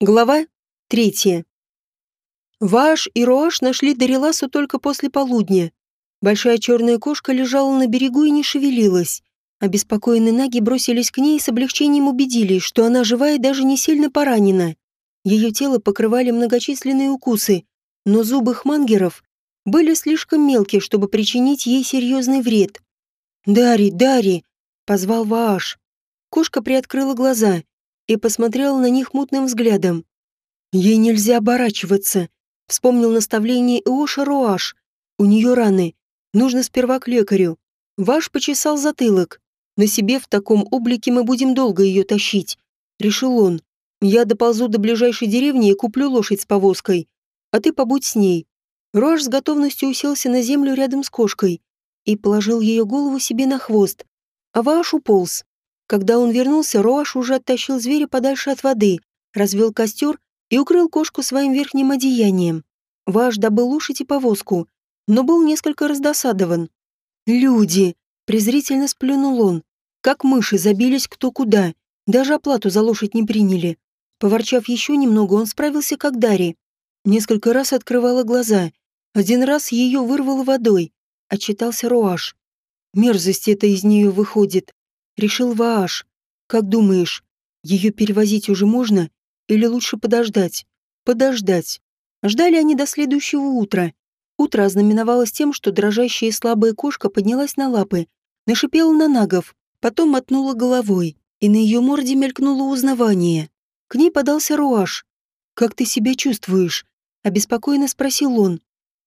Глава третья. Ваш и Роаш нашли Дариласу только после полудня. Большая черная кошка лежала на берегу и не шевелилась. Обеспокоенные наги бросились к ней и с облегчением убедились, что она жива и даже не сильно поранена. Ее тело покрывали многочисленные укусы, но зубы хмангеров были слишком мелкие, чтобы причинить ей серьезный вред. «Дари, Дари!» — позвал Вааш. Кошка приоткрыла глаза и посмотрел на них мутным взглядом. «Ей нельзя оборачиваться», — вспомнил наставление Иоша Роаш. «У нее раны. Нужно сперва к лекарю». Ваш почесал затылок. «На себе в таком облике мы будем долго ее тащить», — решил он. «Я доползу до ближайшей деревни и куплю лошадь с повозкой, а ты побудь с ней». Роаш с готовностью уселся на землю рядом с кошкой и положил ее голову себе на хвост, а Ваш уполз. Когда он вернулся, Роаш уже оттащил зверя подальше от воды, развел костер и укрыл кошку своим верхним одеянием. Ваш добыл лошадь и повозку, но был несколько раздосадован. «Люди!» — презрительно сплюнул он. «Как мыши забились кто куда, даже оплату за лошадь не приняли». Поворчав еще немного, он справился как Дарри. Несколько раз открывала глаза. Один раз ее вырвало водой. Отчитался Роаш. Мерзость это из нее выходит. Решил Вааш. Как думаешь, ее перевозить уже можно? Или лучше подождать? Подождать. Ждали они до следующего утра. Утро ознаменовалось тем, что дрожащая и слабая кошка поднялась на лапы, нашипела на нагов, потом мотнула головой, и на ее морде мелькнуло узнавание. К ней подался Руаш. «Как ты себя чувствуешь?» — обеспокоенно спросил он.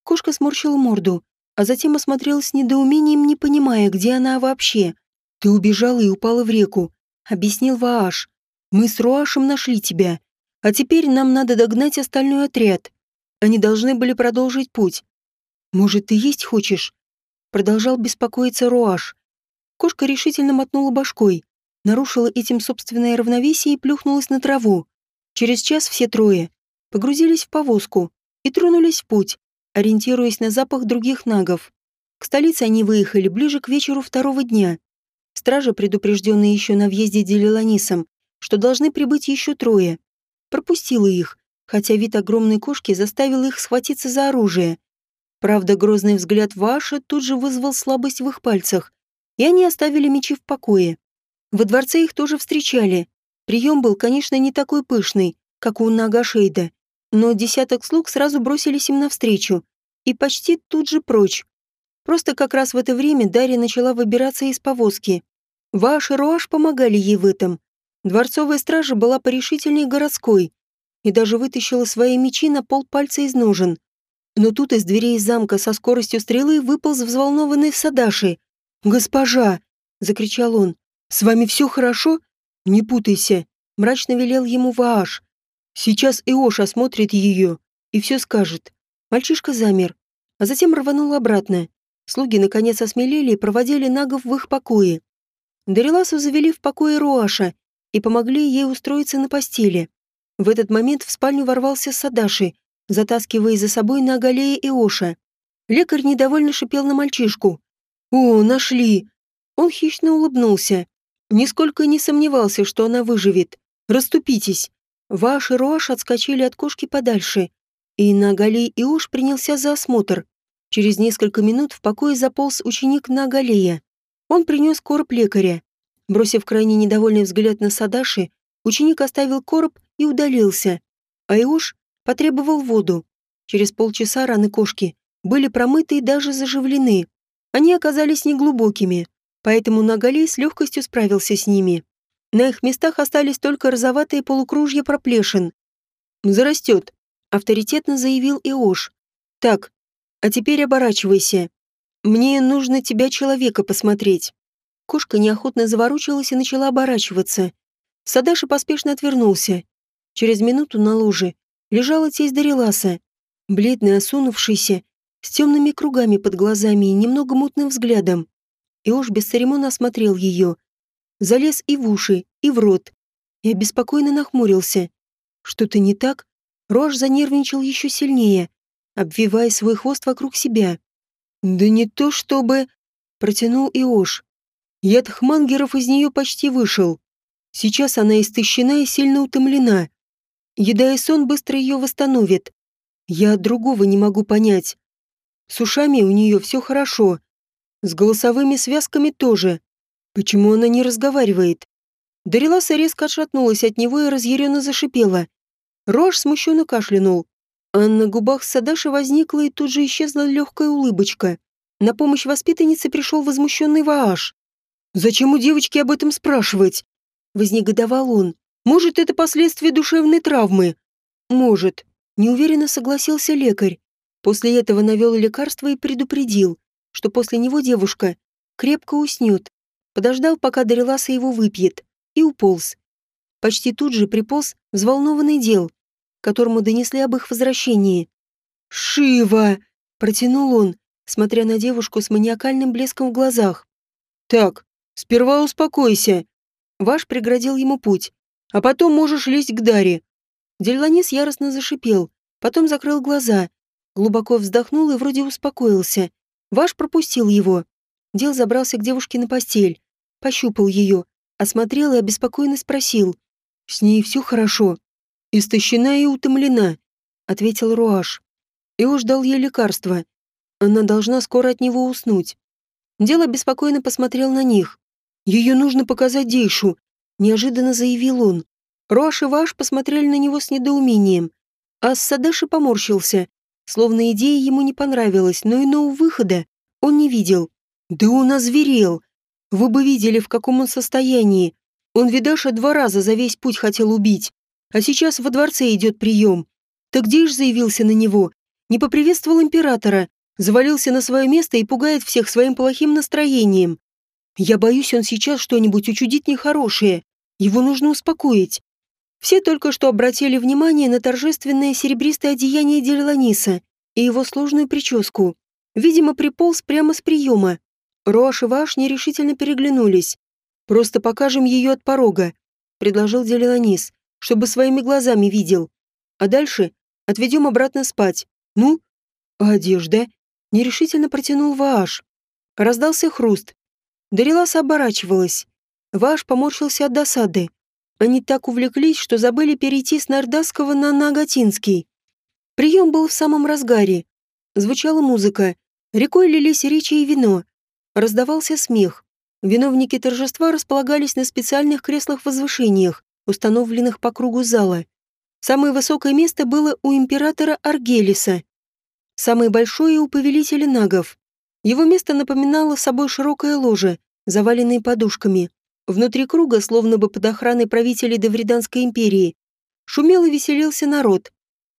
Кошка сморщила морду, а затем осмотрелась с недоумением, не понимая, где она вообще. «Ты убежала и упала в реку», — объяснил Вааш. «Мы с Руашем нашли тебя. А теперь нам надо догнать остальной отряд. Они должны были продолжить путь. Может, ты есть хочешь?» Продолжал беспокоиться Руаш. Кошка решительно мотнула башкой, нарушила этим собственное равновесие и плюхнулась на траву. Через час все трое погрузились в повозку и тронулись в путь, ориентируясь на запах других нагов. К столице они выехали ближе к вечеру второго дня. Стража, предупрежденные еще на въезде Делиланисом, что должны прибыть еще трое, пропустила их, хотя вид огромной кошки заставил их схватиться за оружие. Правда, грозный взгляд Ваша тут же вызвал слабость в их пальцах, и они оставили мечи в покое. Во дворце их тоже встречали. Прием был, конечно, не такой пышный, как у Нагашейда, но десяток слуг сразу бросились им навстречу и почти тут же прочь. Просто как раз в это время Дарья начала выбираться из повозки. Ваш Руаш помогали ей в этом. Дворцовая стража была порешительнее городской и даже вытащила свои мечи на полпальца из ножен. Но тут из дверей замка со скоростью стрелы выполз взволнованный Садаши. «Госпожа!» — закричал он. «С вами все хорошо? Не путайся!» — мрачно велел ему Вааш. «Сейчас Иош осмотрит ее и все скажет». Мальчишка замер, а затем рванул обратно. Слуги наконец осмелели и проводили нагов в их покое. Дариласу завели в покое Руаша и помогли ей устроиться на постели. В этот момент в спальню ворвался Садаши, затаскивая за собой на Агалея и Оша. Лекарь недовольно шипел на мальчишку. «О, нашли!» Он хищно улыбнулся. Нисколько не сомневался, что она выживет. «Раступитесь!» Ваш и Руаш отскочили от кошки подальше, и Нагалей и Ош принялся за осмотр. Через несколько минут в покое заполз ученик Нагалея. Он принес короб лекаря. Бросив крайне недовольный взгляд на Садаши, ученик оставил короб и удалился. А Иош потребовал воду. Через полчаса раны кошки были промыты и даже заживлены. Они оказались неглубокими, поэтому Нагалей с легкостью справился с ними. На их местах остались только розоватые полукружья проплешин. «Зарастет», — авторитетно заявил Иош. «Так, а теперь оборачивайся. Мне нужно тебя человека посмотреть». Кошка неохотно заворочилась и начала оборачиваться. Садаши поспешно отвернулся. Через минуту на луже лежала тесть Дариласа, бледная, осунувшаяся, с темными кругами под глазами и немного мутным взглядом. И уж без церемона осмотрел ее. Залез и в уши, и в рот. И обеспокоенно нахмурился. Что-то не так? Рож занервничал еще сильнее, обвивая свой хвост вокруг себя. «Да не то чтобы...» — протянул Иош. Яд хмангеров из нее почти вышел. Сейчас она истощена и сильно утомлена. Еда и сон быстро ее восстановит. Я другого не могу понять. С ушами у нее все хорошо. С голосовыми связками тоже. Почему она не разговаривает? Дариласа резко отшатнулась от него и разъяренно зашипела. Рош смущенно кашлянул. А на губах Садаши возникла и тут же исчезла легкая улыбочка. На помощь воспитаннице пришел возмущенный Вааш. «Зачем у девочки об этом спрашивать?» Вознегодовал он. «Может, это последствия душевной травмы?» «Может», — неуверенно согласился лекарь. После этого навел лекарство и предупредил, что после него девушка крепко уснет. Подождал, пока Дариласа его выпьет, и уполз. Почти тут же приполз взволнованный дел, которому донесли об их возвращении. «Шива!» — протянул он, смотря на девушку с маниакальным блеском в глазах. «Так, сперва успокойся». Ваш преградил ему путь. «А потом можешь лезть к Даре». Дельланис яростно зашипел, потом закрыл глаза, глубоко вздохнул и вроде успокоился. Ваш пропустил его. Дел забрался к девушке на постель, пощупал ее, осмотрел и обеспокоенно спросил. «С ней все хорошо?» «Истощена и утомлена», — ответил Руаш. Ио ждал ей лекарства. Она должна скоро от него уснуть. Дело беспокойно посмотрел на них. «Ее нужно показать Дейшу», — неожиданно заявил он. Руаш и Ваш посмотрели на него с недоумением. А Садаши поморщился, словно идея ему не понравилась, но иного выхода он не видел. «Да он озверел! Вы бы видели, в каком он состоянии. Он Видаша два раза за весь путь хотел убить. А сейчас во дворце идет прием. Так где ж заявился на него? Не поприветствовал императора, завалился на свое место и пугает всех своим плохим настроением. Я боюсь, он сейчас что-нибудь учудит нехорошее. Его нужно успокоить. Все только что обратили внимание на торжественное серебристое одеяние Дерланиса и его сложную прическу. Видимо, приполз прямо с приема. Роаш и Ваш нерешительно переглянулись. «Просто покажем ее от порога», — предложил Делиланис чтобы своими глазами видел. А дальше отведем обратно спать. Ну? А одежда? Нерешительно протянул Вааш. Раздался хруст. Дариласа оборачивалась. Вааш поморщился от досады. Они так увлеклись, что забыли перейти с Нардасского на Нагатинский. Прием был в самом разгаре. Звучала музыка. Рекой лились речи и вино. Раздавался смех. Виновники торжества располагались на специальных креслах-возвышениях, установленных по кругу зала. Самое высокое место было у императора Аргелиса, самое большое у повелителя нагов. Его место напоминало собой широкое ложе, заваленное подушками. Внутри круга, словно бы под охраной правителей Давриданской империи, шумел и веселился народ.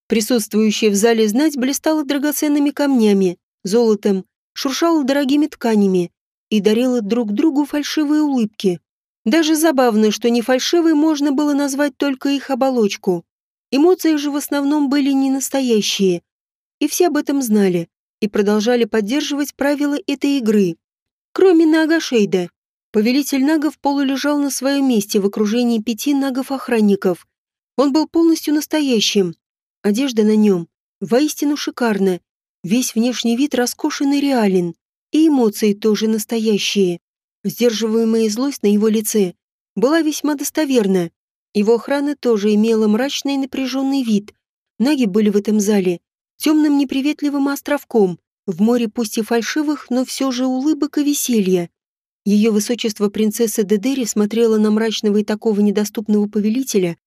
Присутствующая в зале знать блистала драгоценными камнями, золотом, шуршала дорогими тканями и дарила друг другу фальшивые улыбки. Даже забавно, что не фальшивой можно было назвать только их оболочку. Эмоции же в основном были не настоящие. И все об этом знали и продолжали поддерживать правила этой игры. Кроме Нага Шейда. Повелитель нагов полулежал на своем месте в окружении пяти нагов-охранников. Он был полностью настоящим. Одежда на нем воистину шикарна. Весь внешний вид роскошен и реален. И эмоции тоже настоящие. Сдерживаемая злость на его лице была весьма достоверна. Его охрана тоже имела мрачный и напряженный вид. Наги были в этом зале темным неприветливым островком, в море пусть и фальшивых, но все же улыбок и веселья. Ее высочество принцесса Дедери смотрела на мрачного и такого недоступного повелителя,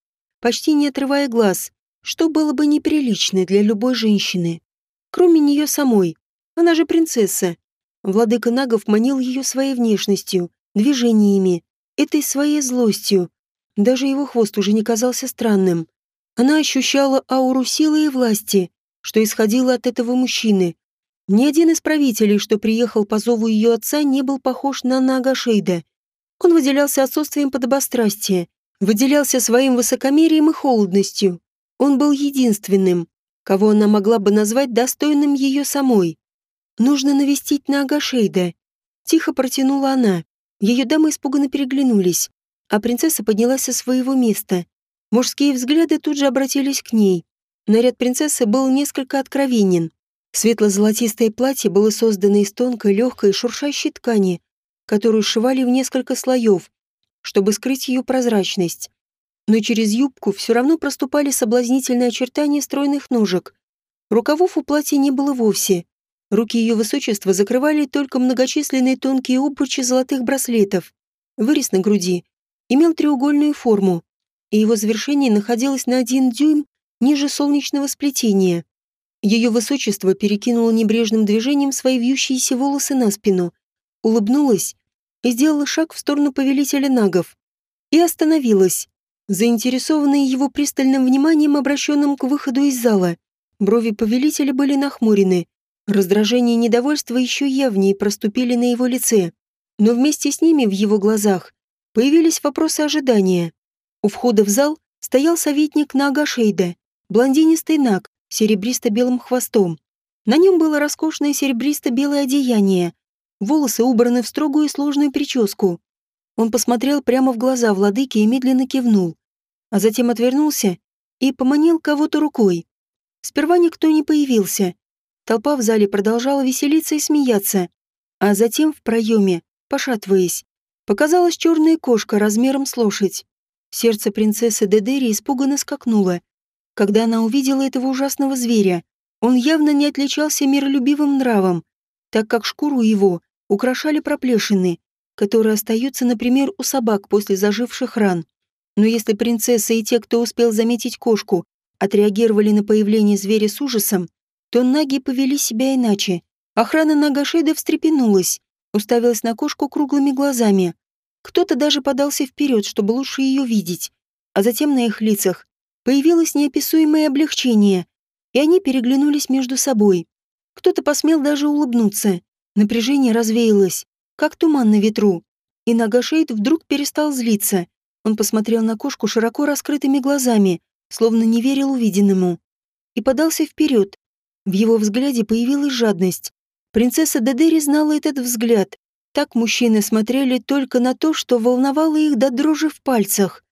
почти не отрывая глаз, что было бы неприлично для любой женщины. Кроме нее самой. Она же принцесса, Владыка Нагов манил ее своей внешностью, движениями, этой своей злостью. Даже его хвост уже не казался странным. Она ощущала ауру силы и власти, что исходило от этого мужчины. Ни один из правителей, что приехал по зову ее отца, не был похож на Нага Шейда. Он выделялся отсутствием подобострастия, выделялся своим высокомерием и холодностью. Он был единственным, кого она могла бы назвать достойным ее самой. «Нужно навестить на Агашейда», — тихо протянула она. Ее дамы испуганно переглянулись, а принцесса поднялась со своего места. Мужские взгляды тут же обратились к ней. Наряд принцессы был несколько откровенен. Светло-золотистое платье было создано из тонкой, легкой, шуршащей ткани, которую сшивали в несколько слоев, чтобы скрыть ее прозрачность. но через юбку все равно проступали соблазнительные очертания стройных ножек. Рукавов у платья не было вовсе. Руки ее высочества закрывали только многочисленные тонкие обручи золотых браслетов. Вырез на груди имел треугольную форму, и его завершение находилось на один дюйм ниже солнечного сплетения. Ее высочество перекинуло небрежным движением свои вьющиеся волосы на спину, улыбнулась и сделала шаг в сторону повелителя нагов. И остановилась, заинтересованная его пристальным вниманием, обращенным к выходу из зала. Брови повелителя были нахмурены. Раздражение и недовольство еще явнее проступили на его лице. Но вместе с ними в его глазах появились вопросы ожидания. У входа в зал стоял советник Нага Шейда, блондинистый Наг, серебристо-белым хвостом. На нем было роскошное серебристо-белое одеяние, волосы убраны в строгую и сложную прическу. Он посмотрел прямо в глаза владыки и медленно кивнул, а затем отвернулся и поманил кого-то рукой. Сперва никто не появился. Толпа в зале продолжала веселиться и смеяться, а затем в проеме, пошатываясь, показалась черная кошка размером с лошадь. Сердце принцессы Дедери испуганно скакнуло, когда она увидела этого ужасного зверя. Он явно не отличался миролюбивым нравом, так как шкуру его украшали проплешины, которые остаются, например, у собак после заживших ран. Но если принцесса и те, кто успел заметить кошку, отреагировали на появление зверя с ужасом, то наги повели себя иначе. Охрана Нагашейда встрепенулась, уставилась на кошку круглыми глазами. Кто-то даже подался вперед, чтобы лучше ее видеть. А затем на их лицах Появилось неописуемое облегчение, и они переглянулись между собой. Кто-то посмел даже улыбнуться. Напряжение развеялось, как туман на ветру. И Нагашейд вдруг перестал злиться. Он посмотрел на кошку широко раскрытыми глазами, словно не верил увиденному. И подался вперед. В его взгляде появилась жадность. Принцесса Дедери знала этот взгляд. Так мужчины смотрели только на то, что волновало их до дрожи в пальцах.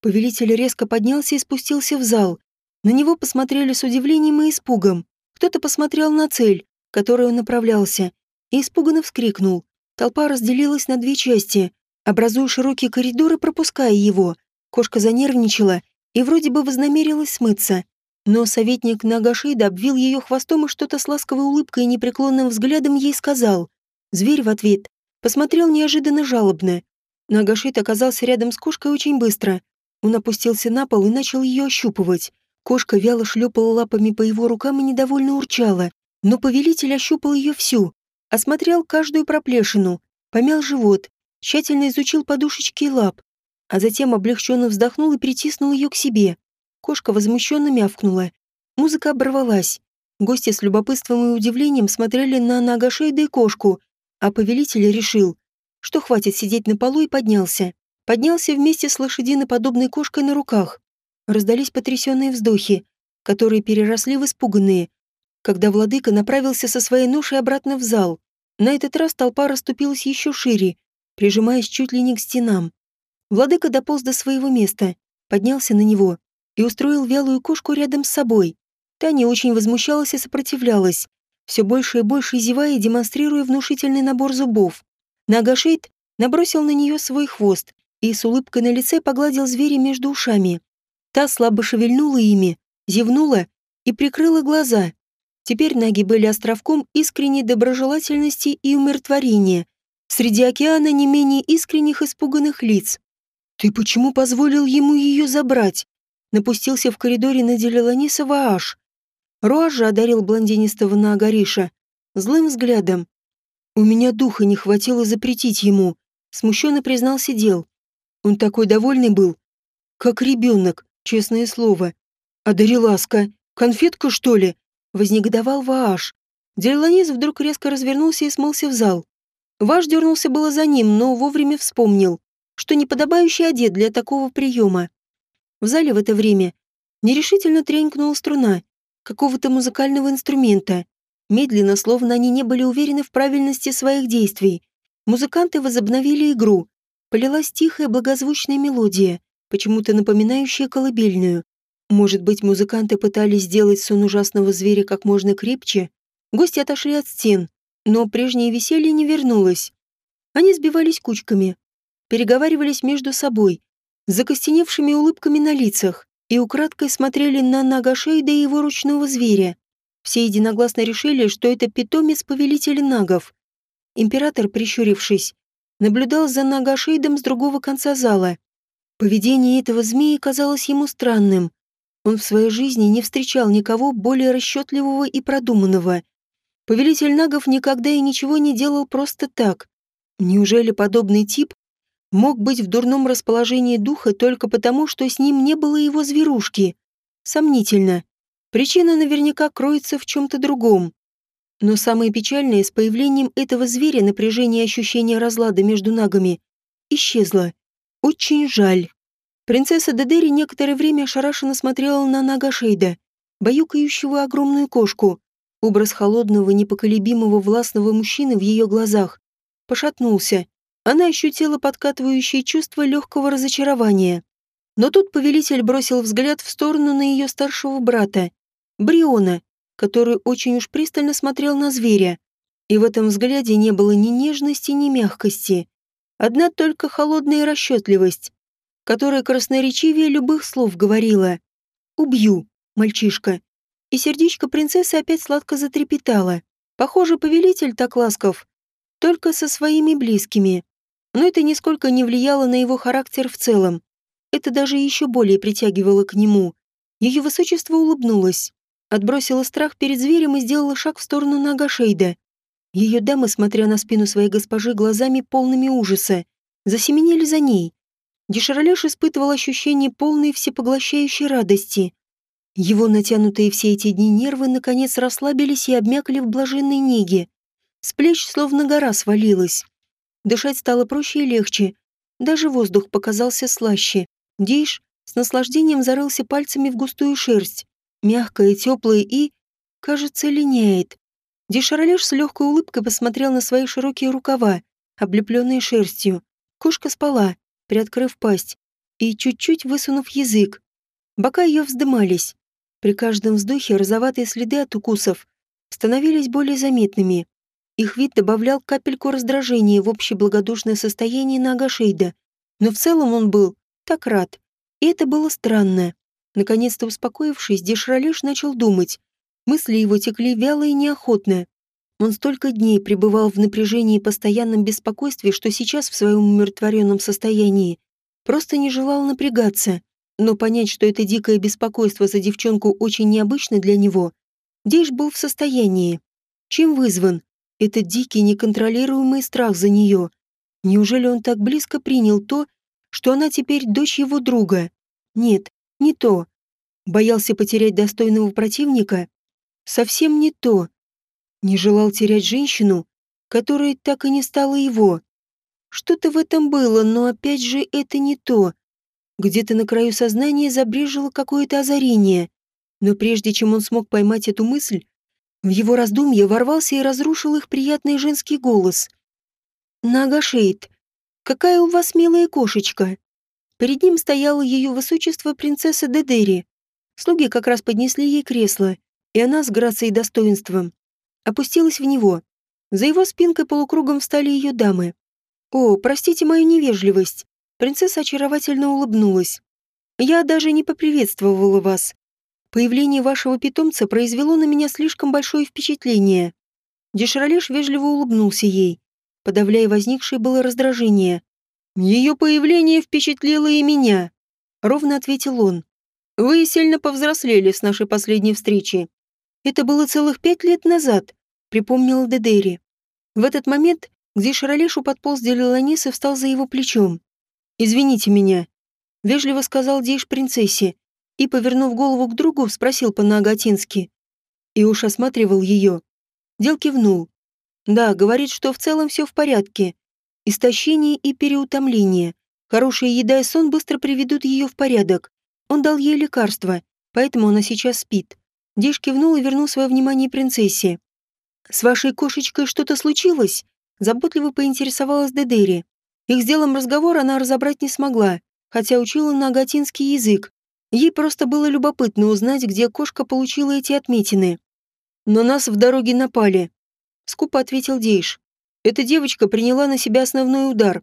Повелитель резко поднялся и спустился в зал. На него посмотрели с удивлением и испугом. Кто-то посмотрел на цель, к которой он направлялся, и испуганно вскрикнул. Толпа разделилась на две части, образуя широкий коридор и пропуская его. Кошка занервничала и вроде бы вознамерилась смыться. Но советник Нагашейда обвил ее хвостом и что-то с ласковой улыбкой и непреклонным взглядом ей сказал. Зверь в ответ посмотрел неожиданно жалобно. Нагашейд оказался рядом с кошкой очень быстро, он опустился на пол и начал ее ощупывать. Кошка вяло шлепала лапами по его рукам и недовольно урчала, но повелитель ощупал ее всю, осмотрел каждую проплешину, помял живот, тщательно изучил подушечки и лап, а затем облегченно вздохнул и притиснул ее к себе. Кошка возмущенно мявкнула. Музыка оборвалась. Гости с любопытством и удивлением смотрели на Нагашейда и кошку, а повелитель решил, что хватит сидеть на полу и поднялся поднялся вместе с лошадиноподобной кошкой на руках. Раздались потрясенные вздохи, которые переросли в испуганные, когда владыка направился со своей ношей обратно в зал. На этот раз толпа расступилась еще шире, прижимаясь чуть ли не к стенам. Владыка дополз до своего места, поднялся на него и устроил вялую кошку рядом с собой. Та не очень возмущалась и сопротивлялась, все больше и больше зевая, демонстрируя внушительный набор зубов. Нагашейд набросил на нее свой хвост, и с улыбкой на лице погладил зверя между ушами. Та слабо шевельнула ими, зевнула и прикрыла глаза. Теперь ноги были островком искренней доброжелательности и умиротворения. Среди океана не менее искренних испуганных лиц. «Ты почему позволил ему ее забрать?» Напустился в коридоре на Делеланиса Вааш. Руаш же одарил блондинистого на Агариша злым взглядом. «У меня духа не хватило запретить ему», смущенно признался дел. Он такой довольный был. Как ребенок, честное слово. А Дариласка, конфетка, что ли? Вознегодовал Вааш. Дерланис вдруг резко развернулся и смылся в зал. Ваш дернулся было за ним, но вовремя вспомнил, что неподобающий одет для такого приема. В зале в это время нерешительно тренькнула струна какого-то музыкального инструмента. Медленно, словно они не были уверены в правильности своих действий, музыканты возобновили игру, полилась тихая благозвучная мелодия, почему-то напоминающая колыбельную. Может быть, музыканты пытались сделать сон ужасного зверя как можно крепче? Гости отошли от стен, но прежнее веселье не вернулось. Они сбивались кучками, переговаривались между собой, закостеневшими улыбками на лицах и украдкой смотрели на Нагашейда и его ручного зверя. Все единогласно решили, что это питомец повелителя нагов. Император, прищурившись, наблюдал за Нагашейдом с другого конца зала. Поведение этого змея казалось ему странным. Он в своей жизни не встречал никого более расчетливого и продуманного. Повелитель нагов никогда и ничего не делал просто так. Неужели подобный тип мог быть в дурном расположении духа только потому, что с ним не было его зверушки? Сомнительно. Причина наверняка кроется в чем-то другом. Но самое печальное, с появлением этого зверя напряжение и ощущение разлада между нагами исчезло. Очень жаль. Принцесса Дедери некоторое время ошарашенно смотрела на Нагашейда, баюкающего огромную кошку. Образ холодного, непоколебимого, властного мужчины в ее глазах пошатнулся. Она ощутила подкатывающее чувство легкого разочарования. Но тут повелитель бросил взгляд в сторону на ее старшего брата, Бриона, который очень уж пристально смотрел на зверя. И в этом взгляде не было ни нежности, ни мягкости. Одна только холодная расчетливость, которая красноречивее любых слов говорила. «Убью, мальчишка». И сердечко принцессы опять сладко затрепетало. Похоже, повелитель так ласков, только со своими близкими. Но это нисколько не влияло на его характер в целом. Это даже еще более притягивало к нему. Ее высочество улыбнулось, отбросила страх перед зверем и сделала шаг в сторону Нагашейда. Ее дамы, смотря на спину своей госпожи глазами полными ужаса, засеменили за ней. Деширалеш испытывал ощущение полной всепоглощающей радости. Его натянутые все эти дни нервы наконец расслабились и обмякли в блаженной неге. С плеч словно гора свалилась. Дышать стало проще и легче. Даже воздух показался слаще. Дейш с наслаждением зарылся пальцами в густую шерсть. Мягкая, теплая и, кажется, линяет. Дешаролеш с легкой улыбкой посмотрел на свои широкие рукава, облепленные шерстью. Кошка спала, приоткрыв пасть и чуть-чуть высунув язык. Бока ее вздымались. При каждом вздохе розоватые следы от укусов становились более заметными. Их вид добавлял капельку раздражения в общее благодушное состояние Нагашейда, но в целом он был так рад. И это было странно. Наконец-то успокоившись, Дешралеш начал думать. Мысли его текли вяло и неохотно. Он столько дней пребывал в напряжении и постоянном беспокойстве, что сейчас в своем умиротворенном состоянии просто не желал напрягаться. Но понять, что это дикое беспокойство за девчонку очень необычно для него, Дейш был в состоянии. Чем вызван? Этот дикий, неконтролируемый страх за нее. Неужели он так близко принял то, что она теперь дочь его друга? Нет, не то. Боялся потерять достойного противника? Совсем не то. Не желал терять женщину, которая так и не стала его. Что-то в этом было, но опять же это не то. Где-то на краю сознания забрежило какое-то озарение. Но прежде чем он смог поймать эту мысль, в его раздумье ворвался и разрушил их приятный женский голос. «Нагашейд, какая у вас милая кошечка!» Перед ним стояло ее высочество принцесса Дедери. Слуги как раз поднесли ей кресло, и она с грацией и достоинством опустилась в него. За его спинкой полукругом встали ее дамы. «О, простите мою невежливость!» Принцесса очаровательно улыбнулась. «Я даже не поприветствовала вас. Появление вашего питомца произвело на меня слишком большое впечатление. Деширалеш вежливо улыбнулся ей, подавляя возникшее было раздражение. «Ее появление впечатлило и меня», — ровно ответил он. «Вы сильно повзрослели с нашей последней встречи. Это было целых пять лет назад», — припомнил Дедери. В этот момент, где Шаролешу подполз Делиланис и встал за его плечом. «Извините меня», — вежливо сказал Дейш принцессе, и, повернув голову к другу, спросил по-нагатински. И уж осматривал ее. Дел кивнул. Да, говорит, что в целом все в порядке. Истощение и переутомление. Хорошая еда и сон быстро приведут ее в порядок. Он дал ей лекарство, поэтому она сейчас спит. Диш кивнул и вернул свое внимание принцессе. «С вашей кошечкой что-то случилось?» Заботливо поинтересовалась Дедери. Их с делом разговор она разобрать не смогла, хотя учила на агатинский язык, Ей просто было любопытно узнать, где кошка получила эти отметины. «На нас в дороге напали», — скупо ответил Дейш. «Эта девочка приняла на себя основной удар».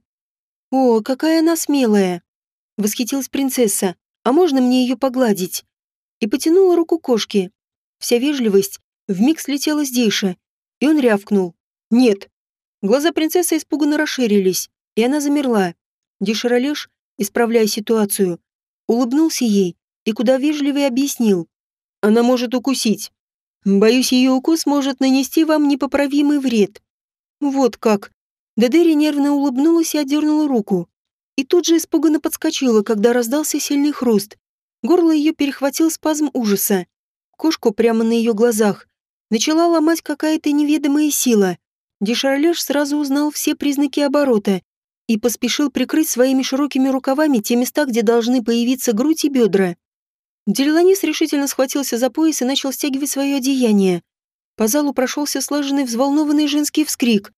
«О, какая она смелая!» — восхитилась принцесса. «А можно мне ее погладить?» И потянула руку кошки. Вся вежливость вмиг слетела с Дейша, и он рявкнул. «Нет». Глаза принцессы испуганно расширились, и она замерла. Деширалеш, исправляя ситуацию, улыбнулся ей и куда вежливее объяснил. «Она может укусить. Боюсь, ее укус может нанести вам непоправимый вред». «Вот как». Дедери нервно улыбнулась и отдернула руку. И тут же испуганно подскочила, когда раздался сильный хруст. Горло ее перехватил спазм ужаса. Кошку прямо на ее глазах начала ломать какая-то неведомая сила. Дешарлеш сразу узнал все признаки оборота и поспешил прикрыть своими широкими рукавами те места, где должны появиться грудь и бедра. Делиланис решительно схватился за пояс и начал стягивать свое одеяние. По залу прошелся слаженный взволнованный женский вскрик,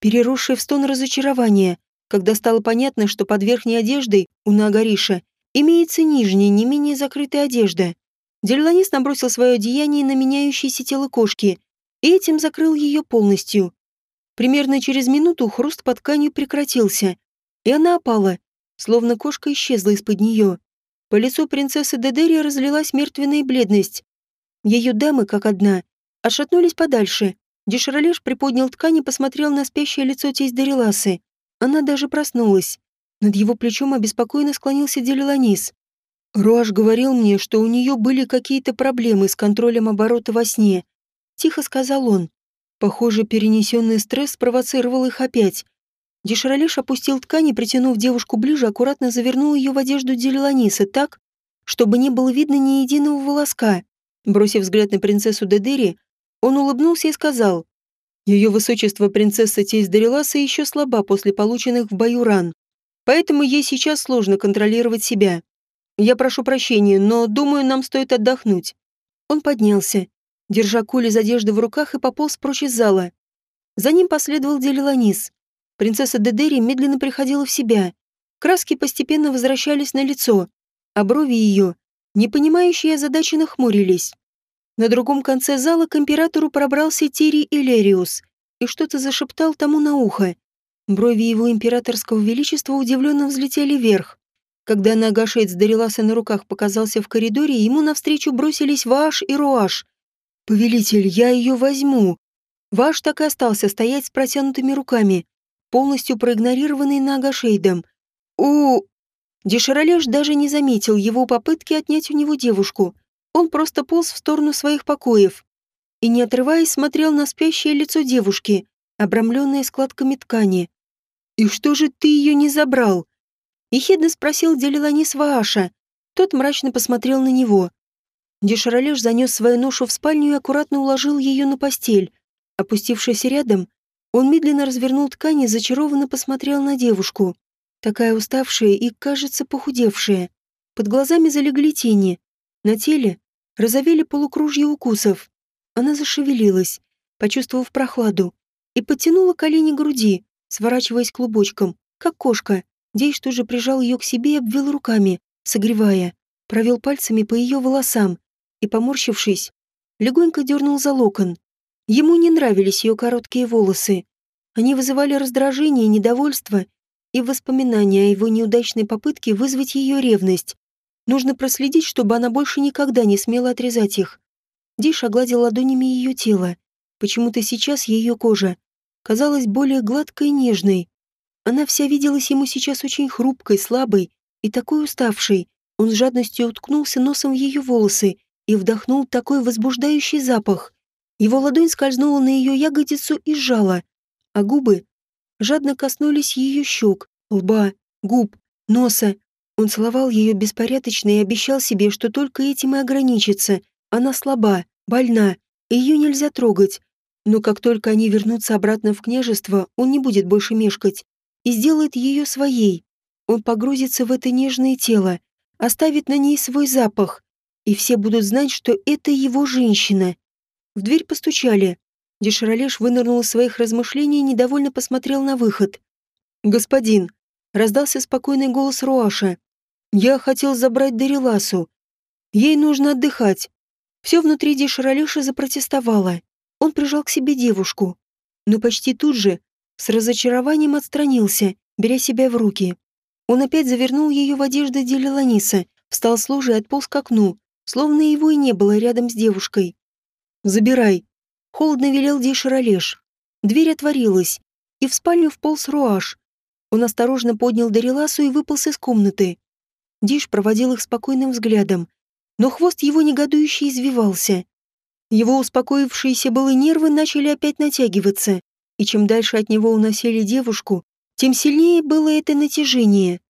переросший в стон разочарования, когда стало понятно, что под верхней одеждой у Нагариша имеется нижняя, не менее закрытая одежда. Дельланис набросил свое одеяние на меняющееся тело кошки и этим закрыл ее полностью. Примерно через минуту хруст под тканью прекратился, и она опала, словно кошка исчезла из-под нее. По лицу принцессы Дедери разлилась мертвенная бледность. Ее дамы, как одна, отшатнулись подальше. Деширалеш приподнял ткань и посмотрел на спящее лицо тесть Дариласы. Она даже проснулась. Над его плечом обеспокоенно склонился Делиланис. Руаш говорил мне, что у нее были какие-то проблемы с контролем оборота во сне. Тихо сказал он. Похоже, перенесенный стресс спровоцировал их опять. Деширалеш опустил ткань и, притянув девушку ближе, аккуратно завернул ее в одежду Делиланиса так, чтобы не было видно ни единого волоска. Бросив взгляд на принцессу Дедери, он улыбнулся и сказал, «Ее высочество принцесса Тейс Дариласа еще слаба после полученных в бою ран, поэтому ей сейчас сложно контролировать себя. Я прошу прощения, но думаю, нам стоит отдохнуть». Он поднялся, держа Коли из одежды в руках и пополз прочь из зала. За ним последовал Делиланис. Принцесса Дедери медленно приходила в себя. Краски постепенно возвращались на лицо, а брови ее, непонимающие задачи, нахмурились. На другом конце зала к императору пробрался Тири Илериус и что-то зашептал тому на ухо. Брови его императорского величества удивленно взлетели вверх. Когда Нагашец Дариласа на руках показался в коридоре, ему навстречу бросились Ваш и Руаш. «Повелитель, я ее возьму!» Ваш так и остался стоять с протянутыми руками, полностью проигнорированный Нагашейдом. «У...» Деширалеш даже не заметил его попытки отнять у него девушку. Он просто полз в сторону своих покоев и, не отрываясь, смотрел на спящее лицо девушки, обрамленное складками ткани. «И что же ты ее не забрал?» Ехидно спросил Делиланис Вааша. Тот мрачно посмотрел на него. Деширалеш занес свою ношу в спальню и аккуратно уложил ее на постель. Опустившись рядом, он медленно развернул ткань и зачарованно посмотрел на девушку. Такая уставшая и, кажется, похудевшая. Под глазами залегли тени. На теле розовели полукружья укусов. Она зашевелилась, почувствовав прохладу, и подтянула колени груди, сворачиваясь клубочком, как кошка. Дейш тоже прижал ее к себе и обвил руками, согревая, провел пальцами по ее волосам и, поморщившись, легонько дернул за локон. Ему не нравились ее короткие волосы. Они вызывали раздражение, недовольство и воспоминания о его неудачной попытке вызвать ее ревность. Нужно проследить, чтобы она больше никогда не смела отрезать их. Диш огладил ладонями ее тело. Почему-то сейчас ее кожа казалась более гладкой и нежной. Она вся виделась ему сейчас очень хрупкой, слабой и такой уставшей. Он с жадностью уткнулся носом в ее волосы и вдохнул такой возбуждающий запах. Его ладонь скользнула на ее ягодицу и сжала, а губы жадно коснулись ее щек, лба, губ, носа. Он целовал ее беспорядочно и обещал себе, что только этим и ограничится. Она слаба, больна, ее нельзя трогать. Но как только они вернутся обратно в княжество, он не будет больше мешкать и сделает ее своей. Он погрузится в это нежное тело, оставит на ней свой запах, и все будут знать, что это его женщина. В дверь постучали. Деширалеш вынырнул из своих размышлений и недовольно посмотрел на выход. «Господин», — раздался спокойный голос Руаша, — «я хотел забрать Дариласу. Ей нужно отдыхать». Все внутри Деширалеша запротестовало. Он прижал к себе девушку. Но почти тут же с разочарованием отстранился, беря себя в руки. Он опять завернул ее в одежды Делиланиса, встал с ложи и отполз к окну, словно его и не было рядом с девушкой. «Забирай», — холодно велел Деширалеш. Дверь отворилась, и в спальню вполз Руаш. Он осторожно поднял Дариласу и выполз из комнаты. Диш проводил их спокойным взглядом, но хвост его негодующе извивался. Его успокоившиеся было нервы начали опять натягиваться, и чем дальше от него уносили девушку, тем сильнее было это натяжение.